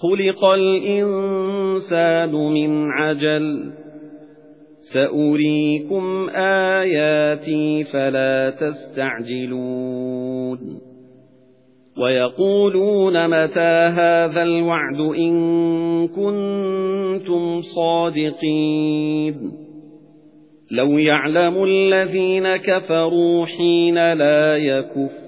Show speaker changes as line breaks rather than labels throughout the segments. خلق الإنسان من عجل سأريكم آياتي فلا تستعجلون ويقولون متى هذا الوعد إن كنتم صادقين لو يعلم الذين كفروا حين لا يَكُفُّ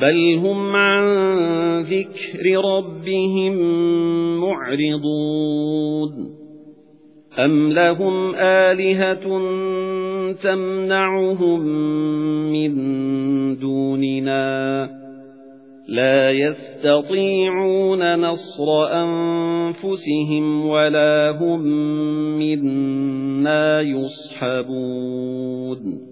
بَلْ هُمْ عَن ذِكْرِ رَبِّهِمْ مُعْرِضُونَ أَمْ لَهُمْ آلِهَةٌ تَمْنَعُهُمْ مِنْ دُونِنَا لَا يَسْتَطِيعُونَ نَصْرَ أَنْفُسِهِمْ وَلَا هُمْ مِنَّا يُصْحَبُونَ